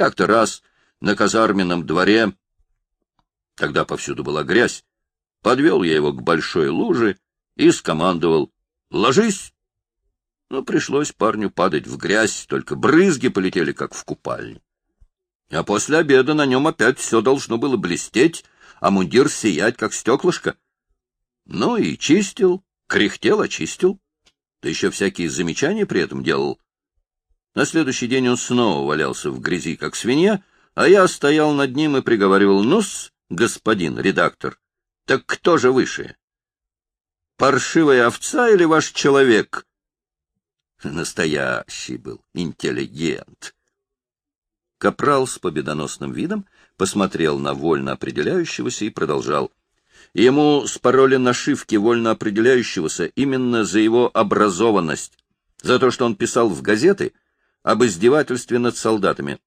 Как-то раз на казарменном дворе, тогда повсюду была грязь, подвел я его к большой луже и скомандовал «Ложись!». Ну, пришлось парню падать в грязь, только брызги полетели, как в купальне. А после обеда на нем опять все должно было блестеть, а мундир сиять, как стеклышко. Ну и чистил, кряхтел, очистил. Да еще всякие замечания при этом делал. На следующий день он снова валялся в грязи, как свинья, а я стоял над ним и приговаривал, ну-с, господин редактор, так кто же выше? Паршивая овца или ваш человек? Настоящий был интеллигент. Капрал с победоносным видом посмотрел на вольно определяющегося и продолжал. Ему спороли нашивки вольно определяющегося именно за его образованность, за то, что он писал в газеты об издевательстве над солдатами.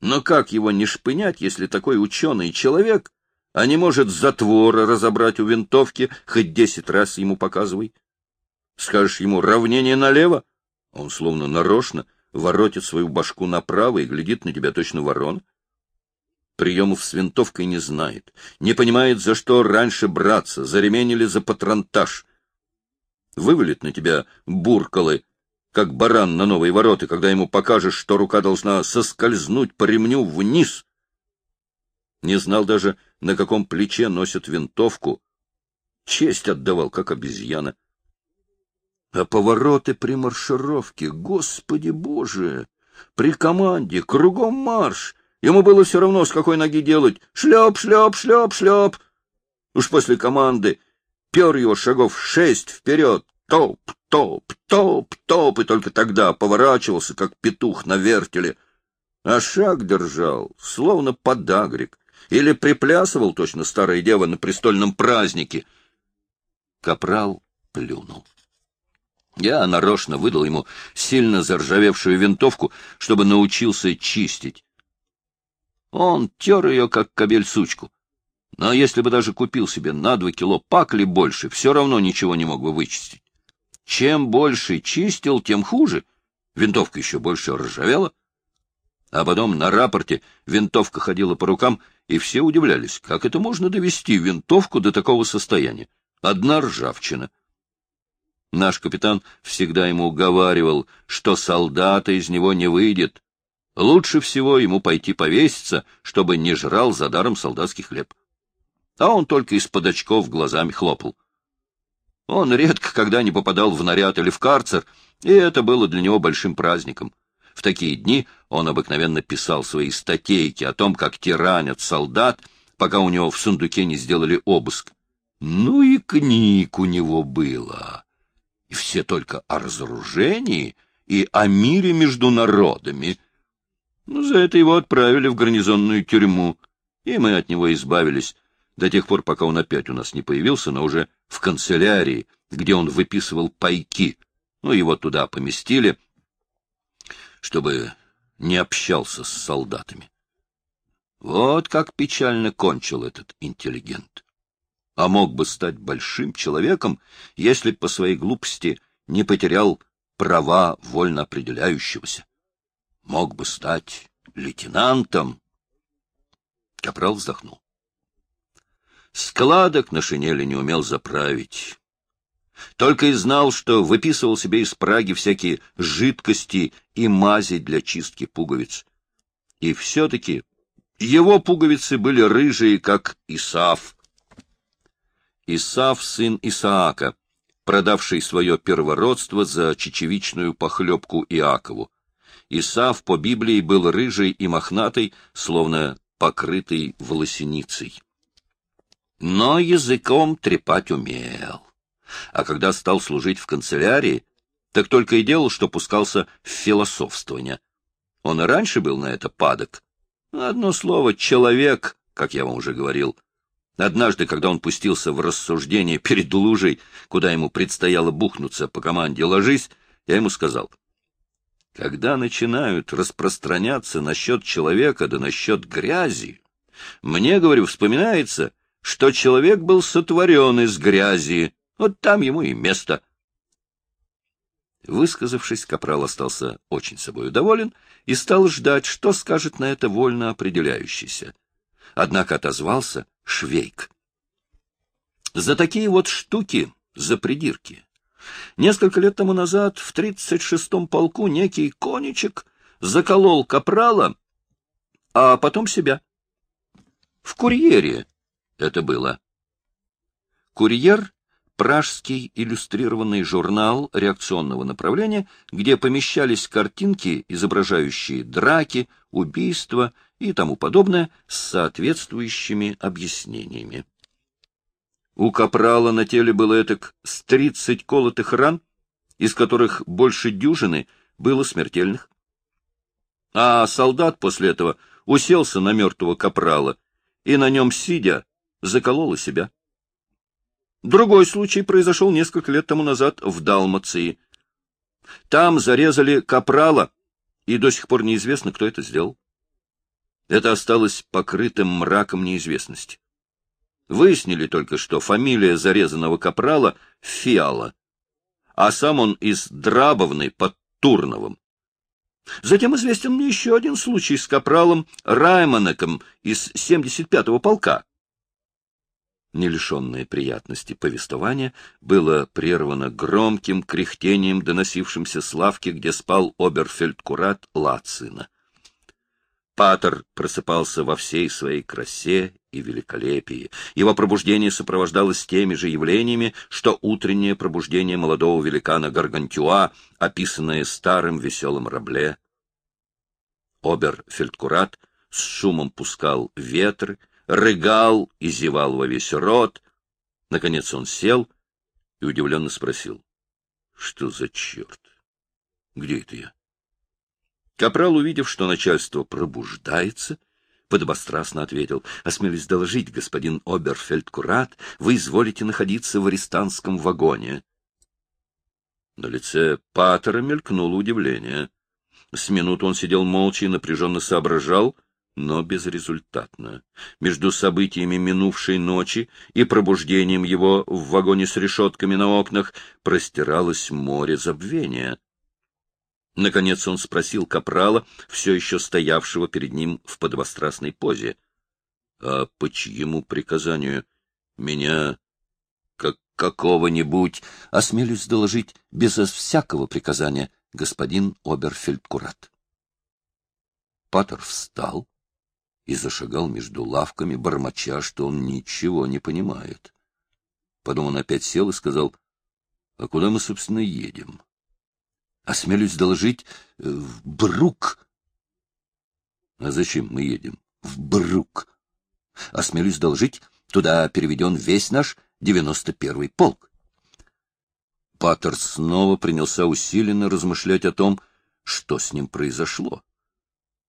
Но как его не шпынять, если такой ученый человек, а не может затвора разобрать у винтовки, хоть десять раз ему показывай? Скажешь ему равнение налево, он словно нарочно воротит свою башку направо и глядит на тебя точно ворон. Приемов с винтовкой не знает, не понимает, за что раньше браться, за ремень или за патронтаж. Вывалит на тебя буркалы, как баран на новые ворота, когда ему покажешь, что рука должна соскользнуть по ремню вниз. Не знал даже, на каком плече носят винтовку. Честь отдавал, как обезьяна. А повороты при маршировке, господи боже! При команде, кругом марш! Ему было все равно, с какой ноги делать. Шлеп, шлеп, шлеп, шлеп. Уж после команды пер его шагов шесть вперед. Топ, топ, топ, топ, и только тогда поворачивался, как петух на вертеле. А шаг держал, словно подагрик, или приплясывал точно старая дева на престольном празднике. Капрал плюнул. Я нарочно выдал ему сильно заржавевшую винтовку, чтобы научился чистить. Он тер ее, как кобель-сучку. Но если бы даже купил себе на два кило пакли больше, все равно ничего не мог бы вычистить. Чем больше чистил, тем хуже. Винтовка еще больше ржавела. А потом на рапорте винтовка ходила по рукам, и все удивлялись, как это можно довести винтовку до такого состояния. Одна ржавчина — Наш капитан всегда ему уговаривал, что солдата из него не выйдет. Лучше всего ему пойти повеситься, чтобы не жрал за даром солдатский хлеб. А он только из-под очков глазами хлопал. Он редко когда не попадал в наряд или в карцер, и это было для него большим праздником. В такие дни он обыкновенно писал свои статейки о том, как тиранят солдат, пока у него в сундуке не сделали обыск. Ну и книг у него было и все только о разоружении и о мире между народами. Ну, за это его отправили в гарнизонную тюрьму, и мы от него избавились до тех пор, пока он опять у нас не появился, но уже в канцелярии, где он выписывал пайки. Ну, его туда поместили, чтобы не общался с солдатами. Вот как печально кончил этот интеллигент а мог бы стать большим человеком, если по своей глупости не потерял права вольно определяющегося. Мог бы стать лейтенантом. Капрал вздохнул. Складок на шинели не умел заправить. Только и знал, что выписывал себе из Праги всякие жидкости и мази для чистки пуговиц. И все-таки его пуговицы были рыжие, как Исаф, Исав, сын Исаака, продавший свое первородство за чечевичную похлебку Иакову. Исав по Библии был рыжий и мохнатый, словно покрытый волосеницей. Но языком трепать умел. А когда стал служить в канцелярии, так только и делал, что пускался в философствование. Он и раньше был на это падок. Одно слово «человек», как я вам уже говорил, Однажды, когда он пустился в рассуждение перед лужей, куда ему предстояло бухнуться по команде «ложись», я ему сказал, когда начинают распространяться насчет человека да насчет грязи, мне, говорю, вспоминается, что человек был сотворен из грязи, вот там ему и место. Высказавшись, капрал остался очень собою доволен и стал ждать, что скажет на это вольно определяющийся. Однако отозвался Швейк. За такие вот штуки, за придирки. Несколько лет тому назад в тридцать шестом полку некий коничек заколол капрала, а потом себя. В курьере это было. Курьер — пражский иллюстрированный журнал реакционного направления, где помещались картинки, изображающие драки, убийства и тому подобное с соответствующими объяснениями. У капрала на теле было этак с тридцать колотых ран, из которых больше дюжины было смертельных. А солдат после этого уселся на мертвого капрала и на нем, сидя, заколол себя. Другой случай произошел несколько лет тому назад в Далмации. Там зарезали капрала, и до сих пор неизвестно, кто это сделал. Это осталось покрытым мраком неизвестности. Выяснили только, что фамилия зарезанного капрала — Фиала, а сам он из Драбовны под Турновым. Затем известен мне еще один случай с капралом Раймонеком из 75-го полка. Не лишенное приятности повествование было прервано громким кряхтением, доносившимся с лавки, где спал оберфельдкурат Лацина. Патер просыпался во всей своей красе и великолепии. Его пробуждение сопровождалось теми же явлениями, что утреннее пробуждение молодого великана Гаргантюа, описанное старым веселым рабле. Обер-фельдкурат с шумом пускал ветры, рыгал и зевал во весь рот. Наконец он сел и удивленно спросил. — Что за черт? Где это я? Капрал, увидев, что начальство пробуждается, подобострастно ответил, — Осмелюсь доложить, господин Оберфельдкурат, вы изволите находиться в арестантском вагоне. На лице Паттера мелькнуло удивление. С минуту он сидел молча и напряженно соображал, но безрезультатно. Между событиями минувшей ночи и пробуждением его в вагоне с решетками на окнах простиралось море забвения. Наконец он спросил капрала, все еще стоявшего перед ним в подвострастной позе. — А по чьему приказанию меня, как какого-нибудь, осмелюсь доложить без всякого приказания, господин Оберфельдкурат? Патер встал и зашагал между лавками, бормоча, что он ничего не понимает. Потом он опять сел и сказал, — А куда мы, собственно, едем? — Осмелюсь доложить, э, в Брук. А зачем мы едем? В Брук. Осмелюсь доложить, туда переведен весь наш девяносто первый полк. Паттер снова принялся усиленно размышлять о том, что с ним произошло.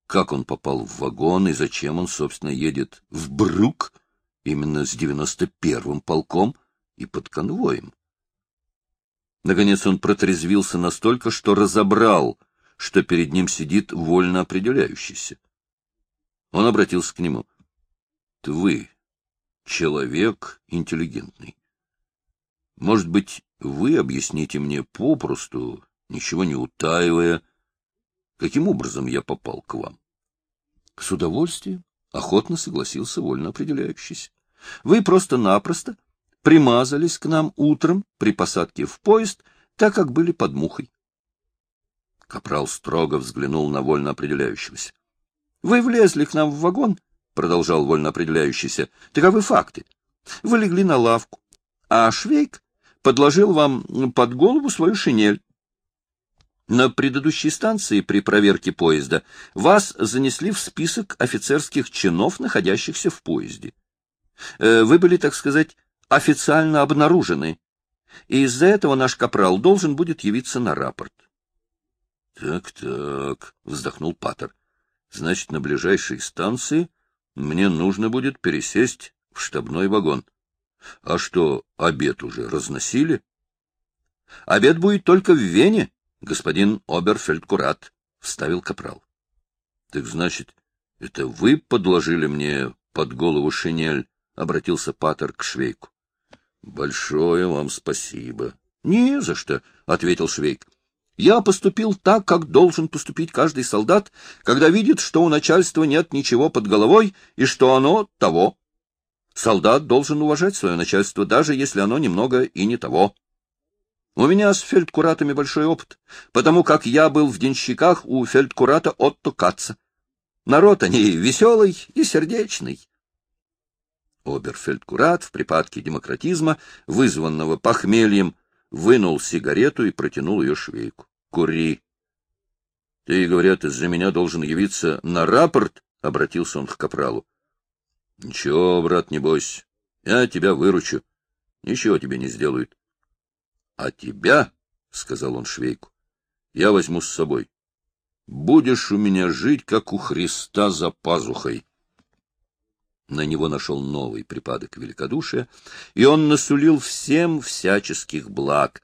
Как он попал в вагон и зачем он, собственно, едет в Брук именно с девяносто первым полком и под конвоем. Наконец он протрезвился настолько, что разобрал, что перед ним сидит вольно определяющийся. Он обратился к нему. — Ты человек интеллигентный. Может быть, вы объясните мне попросту, ничего не утаивая, каким образом я попал к вам? — С удовольствием, — охотно согласился вольно определяющийся. — Вы просто-напросто примазались к нам утром при посадке в поезд, так как были под мухой. Капрал строго взглянул на вольно определяющегося. — Вы влезли к нам в вагон, — продолжал вольно определяющийся, — таковы факты. Вы легли на лавку, а Швейк подложил вам под голову свою шинель. На предыдущей станции при проверке поезда вас занесли в список офицерских чинов, находящихся в поезде. Э, вы были, так сказать, официально обнаружены, и из-за этого наш капрал должен будет явиться на рапорт. Так, — Так-так, — вздохнул Паттер. — Значит, на ближайшей станции мне нужно будет пересесть в штабной вагон. А что, обед уже разносили? — Обед будет только в Вене, господин Оберфельдкурат, — вставил капрал. — Так значит, это вы подложили мне под голову шинель? — обратился Паттер к Швейку. — Большое вам спасибо. — Не за что, — ответил Швейк. Я поступил так, как должен поступить каждый солдат, когда видит, что у начальства нет ничего под головой и что оно того. Солдат должен уважать свое начальство, даже если оно немного и не того. У меня с фельдкуратами большой опыт, потому как я был в денщиках у фельдкурата Отто Каца. Народ они веселый и сердечный. Оберфельдкурат в припадке демократизма, вызванного похмельем, вынул сигарету и протянул ее швейку. — Кури. — Ты, говорят, из-за меня должен явиться на рапорт? — обратился он к капралу. — Ничего, брат, не бойся. Я тебя выручу. Ничего тебе не сделают. — А тебя, — сказал он швейку, — я возьму с собой. Будешь у меня жить, как у Христа за пазухой. На него нашел новый припадок великодушия, и он насулил всем всяческих благ.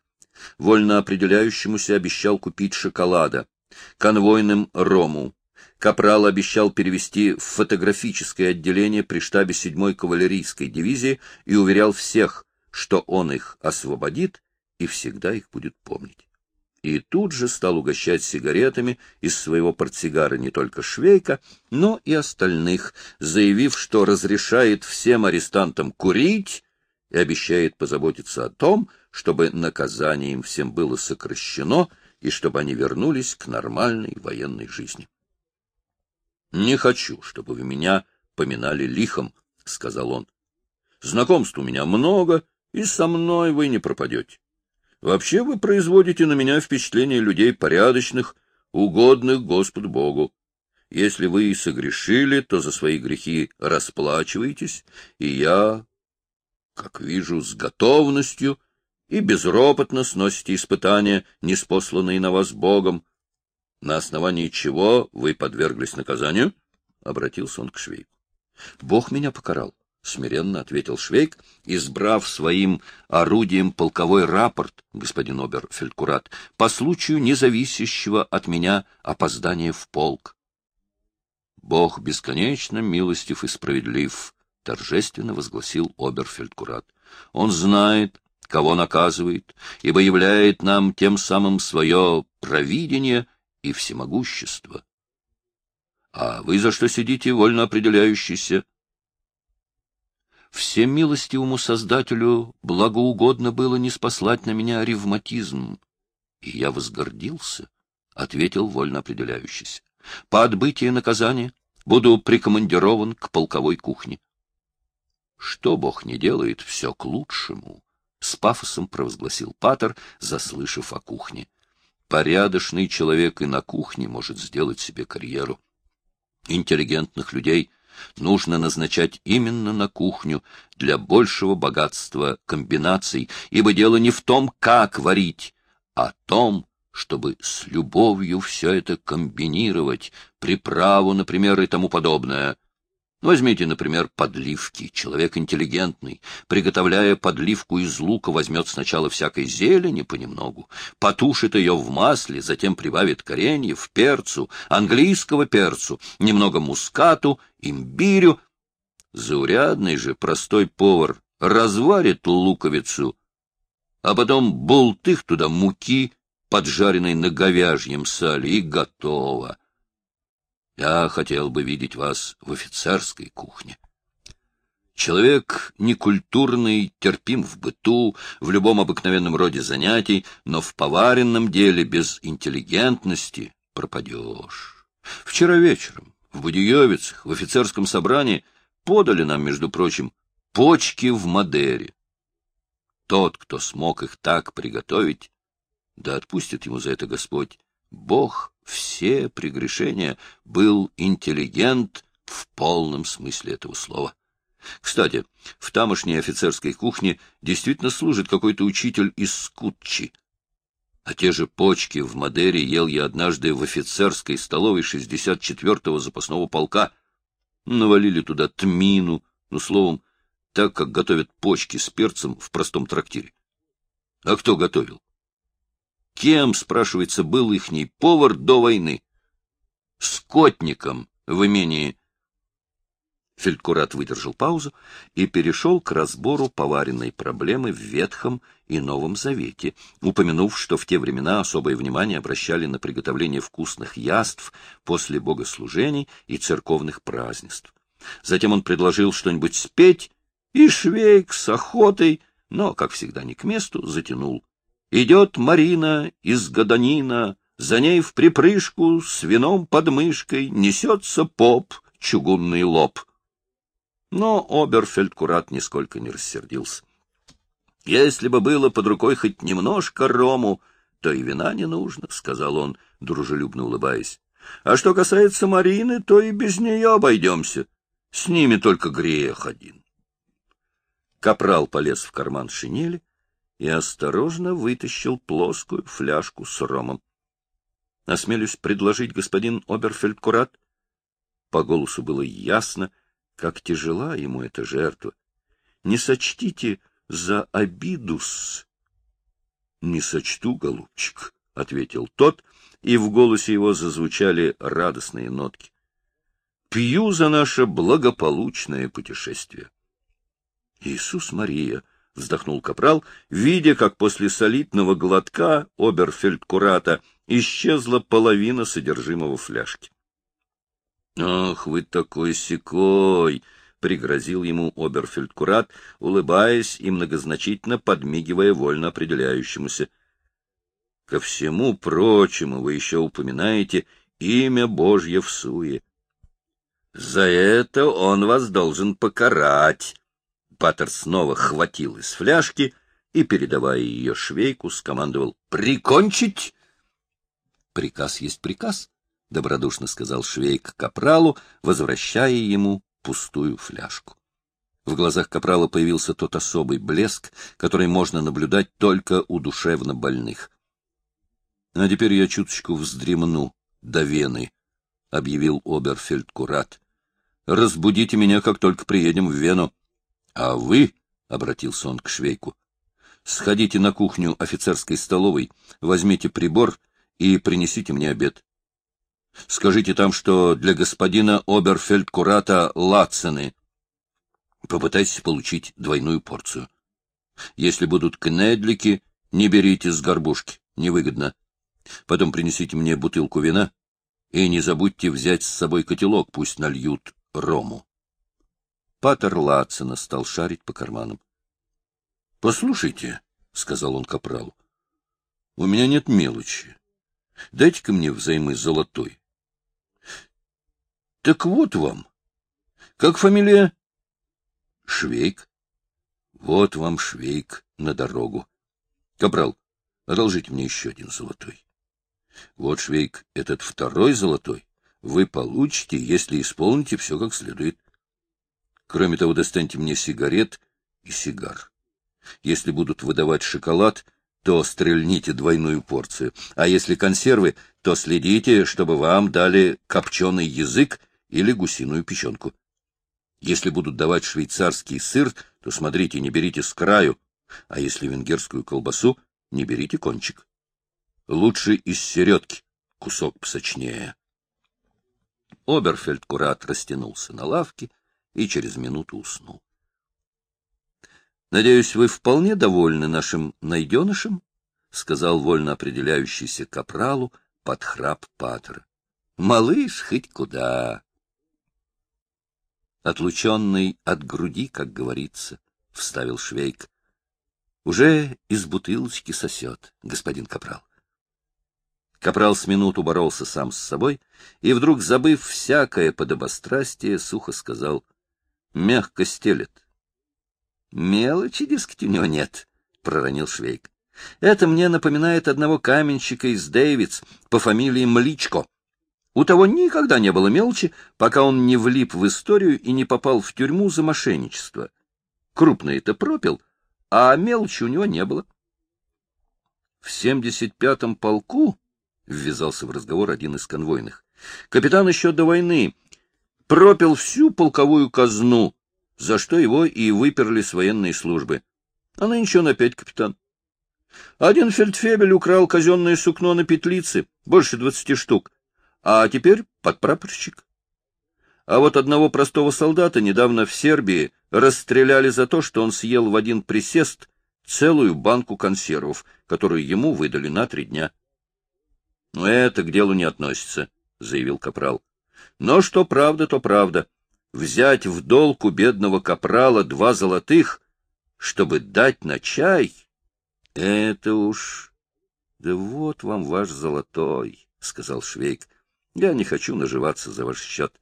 Вольно определяющемуся обещал купить шоколада, конвойным — рому. Капрал обещал перевести в фотографическое отделение при штабе 7-й кавалерийской дивизии и уверял всех, что он их освободит и всегда их будет помнить и тут же стал угощать сигаретами из своего портсигара не только Швейка, но и остальных, заявив, что разрешает всем арестантам курить и обещает позаботиться о том, чтобы наказание им всем было сокращено и чтобы они вернулись к нормальной военной жизни. — Не хочу, чтобы вы меня поминали лихом, — сказал он. — Знакомств у меня много, и со мной вы не пропадете. Вообще вы производите на меня впечатление людей порядочных, угодных Господу Богу. Если вы и согрешили, то за свои грехи расплачиваетесь, и я, как вижу, с готовностью и безропотно сносите испытания, неспосланные на вас Богом. На основании чего вы подверглись наказанию? — обратился он к швейку. — Бог меня покарал. — смиренно ответил Швейк, избрав своим орудием полковой рапорт, господин обер-фельдкурат, по случаю независящего от меня опоздания в полк. Бог бесконечно милостив и справедлив, — торжественно возгласил обер-фельдкурат. Он знает, кого наказывает, ибо являет нам тем самым свое провидение и всемогущество. А вы за что сидите, вольно определяющийся? Всемилостивому Создателю благоугодно было не спаслать на меня ревматизм. И я возгордился, — ответил вольно определяющийся. По отбытии наказания буду прикомандирован к полковой кухне. Что Бог не делает, все к лучшему, — с пафосом провозгласил Патер, заслышав о кухне. Порядочный человек и на кухне может сделать себе карьеру. Интеллигентных людей — нужно назначать именно на кухню для большего богатства комбинаций, ибо дело не в том, как варить, а в том, чтобы с любовью все это комбинировать, приправу, например, и тому подобное. Возьмите, например, подливки. Человек интеллигентный, приготовляя подливку из лука, возьмет сначала всякой зелени понемногу, потушит ее в масле, затем прибавит кореньев, перцу, английского перцу, немного мускату, имбирю. Заурядный же простой повар разварит луковицу, а потом болтых туда муки, поджаренной на говяжьем сале, и готово. Я хотел бы видеть вас в офицерской кухне. Человек некультурный, терпим в быту, в любом обыкновенном роде занятий, но в поваренном деле без интеллигентности пропадешь. Вчера вечером в Будиевицах, в офицерском собрании, подали нам, между прочим, почки в Мадере. Тот, кто смог их так приготовить, да отпустит ему за это Господь, Бог все прегрешения, был интеллигент в полном смысле этого слова. Кстати, в тамошней офицерской кухне действительно служит какой-то учитель из Скутчи. А те же почки в Мадере ел я однажды в офицерской столовой 64-го запасного полка. Навалили туда тмину, ну, словом, так, как готовят почки с перцем в простом трактире. А кто готовил? Кем, спрашивается, был ихний повар до войны? Скотником в имении. Фельдкурат выдержал паузу и перешел к разбору поваренной проблемы в Ветхом и Новом Завете, упомянув, что в те времена особое внимание обращали на приготовление вкусных яств после богослужений и церковных празднеств. Затем он предложил что-нибудь спеть, и Швейк с охотой, но, как всегда, не к месту, затянул. Идет Марина из Гаданина, за ней в припрыжку с вином под мышкой несется поп, чугунный лоб. Но Оберфельдкурат нисколько не рассердился. «Если бы было под рукой хоть немножко рому, то и вина не нужно», — сказал он, дружелюбно улыбаясь. «А что касается Марины, то и без нее обойдемся. С ними только грех один». Капрал полез в карман шинели и осторожно вытащил плоскую фляжку с ромом. — Осмелюсь предложить, господин Оберфельдкурат. По голосу было ясно, как тяжела ему эта жертва. Не сочтите за обидус. — Не сочту, голубчик, — ответил тот, и в голосе его зазвучали радостные нотки. — Пью за наше благополучное путешествие. — Иисус Мария! — вздохнул капрал, видя, как после солидного глотка оберфельдкурата исчезла половина содержимого фляжки. Ах, вы такой секой! — пригрозил ему оберфельдкурат, улыбаясь и многозначительно подмигивая вольно определяющемуся. — Ко всему прочему вы еще упоминаете имя Божье в суе. — За это он вас должен покарать. Паттер снова хватил из фляжки и, передавая ее швейку, скомандовал «Прикончить!» «Приказ есть приказ», — добродушно сказал Швейк капралу, возвращая ему пустую фляжку. В глазах капрала появился тот особый блеск, который можно наблюдать только у душевно больных. — А теперь я чуточку вздремну до Вены, — объявил Оберфельдкурат. — Разбудите меня, как только приедем в Вену. — А вы, — обратился он к Швейку, — сходите на кухню офицерской столовой, возьмите прибор и принесите мне обед. Скажите там, что для господина Оберфельдкурата Латцены. Попытайтесь получить двойную порцию. Если будут кнедлики, не берите с горбушки, невыгодно. Потом принесите мне бутылку вина и не забудьте взять с собой котелок, пусть нальют рому. Патер Латцена стал шарить по карманам. — Послушайте, — сказал он капралу, — у меня нет мелочи. Дайте-ка мне взаймы золотой. Так вот вам. Как фамилия? Швейк. Вот вам Швейк на дорогу. Капрал, одолжите мне еще один золотой. Вот, Швейк, этот второй золотой вы получите, если исполните все как следует. Кроме того, достаньте мне сигарет и сигар. Если будут выдавать шоколад, то стрельните двойную порцию, а если консервы, то следите, чтобы вам дали копченый язык или гусиную печенку. Если будут давать швейцарский сыр, то смотрите, не берите с краю, а если венгерскую колбасу, не берите кончик. Лучше из середки, кусок посочнее. Оберфельдкурат растянулся на лавке и через минуту уснул. — Надеюсь, вы вполне довольны нашим найденышем? — сказал вольно определяющийся капралу под храп Паттера. — Малыш хоть куда. Отлученный от груди, как говорится, — вставил Швейк. — Уже из бутылочки сосет, господин капрал. Капрал с минуту боролся сам с собой и, вдруг забыв всякое подобострастие, сухо сказал — мягко стелет. — Мелочи, дескать, у него нет, — проронил Швейк. — Это мне напоминает одного каменщика из Дэвидс по фамилии Мличко. У того никогда не было мелочи, пока он не влип в историю и не попал в тюрьму за мошенничество. Крупный-то пропил, а мелочи у него не было. В 75-м полку, — ввязался в разговор один из конвойных, — капитан еще до войны пропил всю полковую казну, за что его и выперли с военной службы. А нынче он опять капитан. Один фельдфебель украл казенное сукно на петлице, больше двадцати штук, а теперь подпрапорщик. А вот одного простого солдата недавно в Сербии расстреляли за то, что он съел в один присест целую банку консервов, которую ему выдали на три дня. — Но это к делу не относится, — заявил Капрал. — Но что правда, то правда. Взять в долг у бедного Капрала два золотых, чтобы дать на чай, это уж... — Да вот вам ваш золотой, — сказал Швейк. — Я не хочу наживаться за ваш счет.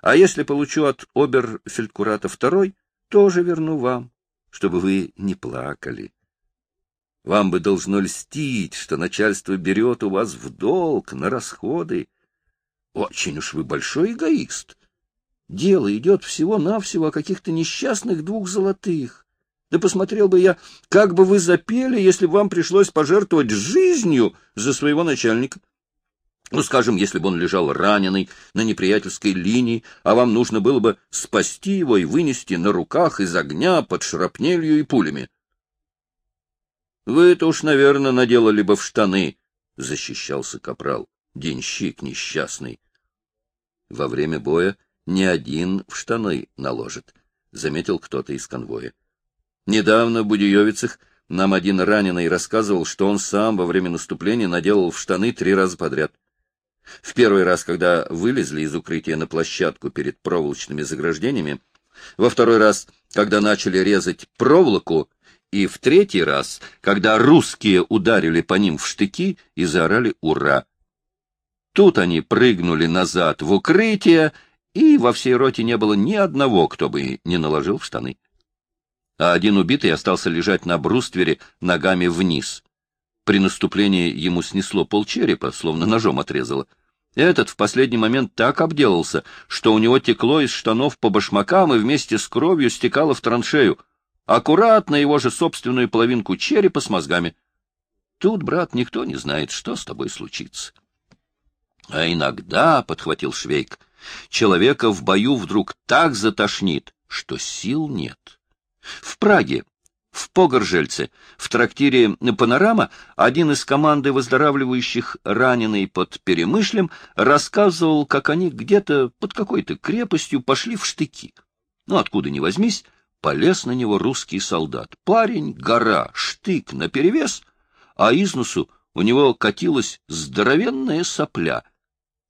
А если получу от обер-фельдкурата второй, тоже верну вам чтобы вы не плакали. Вам бы должно льстить, что начальство берет у вас в долг на расходы. Очень уж вы большой эгоист. Дело идет всего-навсего о каких-то несчастных двух золотых. Да посмотрел бы я, как бы вы запели, если бы вам пришлось пожертвовать жизнью за своего начальника. Ну, скажем, если бы он лежал раненый на неприятельской линии, а вам нужно было бы спасти его и вынести на руках из огня под шрапнелью и пулями. Вы это уж, наверное, наделали бы в штаны, — защищался капрал, денщик несчастный. Во время боя ни один в штаны наложит, — заметил кто-то из конвоя. Недавно в Будиевицах нам один раненый рассказывал, что он сам во время наступления наделал в штаны три раза подряд. В первый раз, когда вылезли из укрытия на площадку перед проволочными заграждениями, во второй раз, когда начали резать проволоку, и в третий раз, когда русские ударили по ним в штыки и заорали «Ура!». Тут они прыгнули назад в укрытие, и во всей роте не было ни одного, кто бы не наложил в штаны. А один убитый остался лежать на бруствере ногами вниз. При наступлении ему снесло полчерепа, словно ножом отрезало. Этот в последний момент так обделался, что у него текло из штанов по башмакам и вместе с кровью стекало в траншею, аккуратно его же собственную половинку черепа с мозгами. Тут, брат, никто не знает, что с тобой случится. А иногда, — подхватил Швейк, — человека в бою вдруг так затошнит, что сил нет. В Праге в Погоржельце, в трактире «Панорама», один из команды выздоравливающих, раненый под Перемышлем, рассказывал, как они где-то под какой-то крепостью пошли в штыки. Ну, откуда ни возьмись, полез на него русский солдат. Парень, гора, штык наперевес, а из носу у него катилась здоровенная сопля.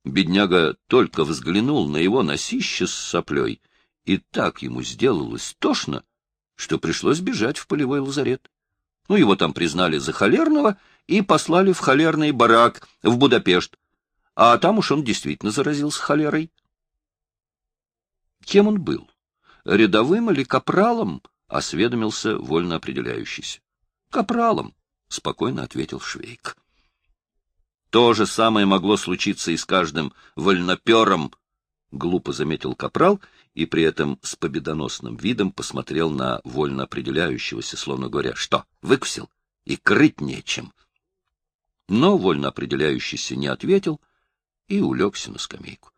Бедняга только взглянул на его носище с соплей, и так ему сделалось тошно, что пришлось бежать в полевой лазарет. Ну, его там признали за холерного и послали в холерный барак в Будапешт, а там уж он действительно заразился холерой. Кем он был? Рядовым или капралом? — осведомился вольно определяющийся. — Капралом, — спокойно ответил Швейк. То же самое могло случиться и с каждым вольнопером, — глупо заметил капрал и при этом с победоносным видом посмотрел на вольно определяющегося, словно говоря, что, выкусил, и крыть нечем. Но вольно определяющийся не ответил и улегся на скамейку.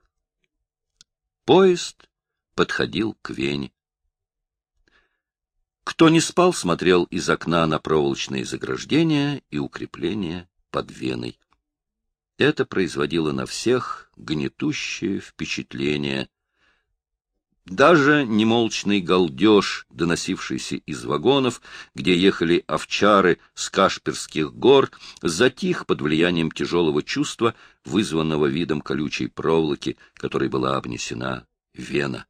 Поезд подходил к Вене. Кто не спал, смотрел из окна на проволочные заграждения и укрепления под Веной. Это производило на всех гнетущее впечатление — даже немолчный галдеж, доносившийся из вагонов, где ехали овчары с Кашперских гор, затих под влиянием тяжелого чувства, вызванного видом колючей проволоки, которой была обнесена вена.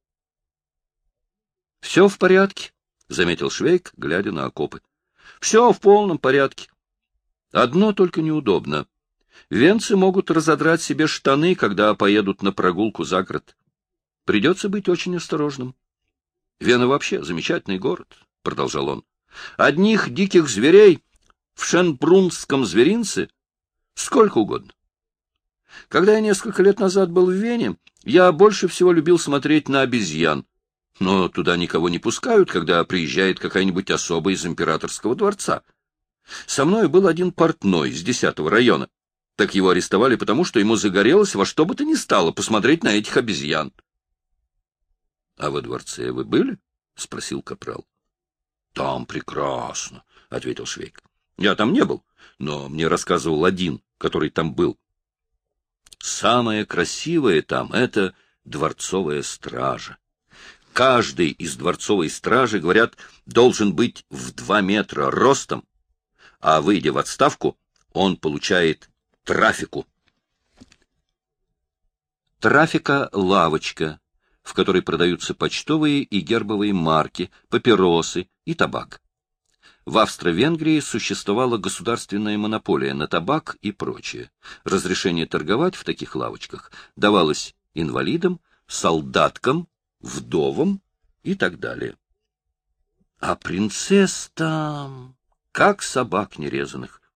— Все в порядке, — заметил Швейк, глядя на окопы. — Все в полном порядке. Одно только неудобно. Венцы могут разодрать себе штаны, когда поедут на прогулку за город. Придется быть очень осторожным. Вена вообще замечательный город, — продолжал он. Одних диких зверей в Шенбрунском зверинце сколько угодно. Когда я несколько лет назад был в Вене, я больше всего любил смотреть на обезьян. Но туда никого не пускают, когда приезжает какая-нибудь особа из императорского дворца. Со мной был один портной из десятого района. Так его арестовали потому, что ему загорелось во что бы то ни стало посмотреть на этих обезьян. — А во дворце вы были? — спросил капрал. — Там прекрасно, — ответил Швейк. — Я там не был, но мне рассказывал один, который там был. Самое красивое там — это дворцовая стража. Каждый из дворцовой стражи, говорят, должен быть в два метра ростом, а выйдя в отставку, он получает трафику. Трафика — лавочка, в которой продаются почтовые и гербовые марки, папиросы и табак. В Австро-Венгрии существовала государственная монополия на табак и прочее. Разрешение торговать в таких лавочках давалось инвалидам, солдаткам, вдовам и так далее. А принцесс там, как собак нерезанных.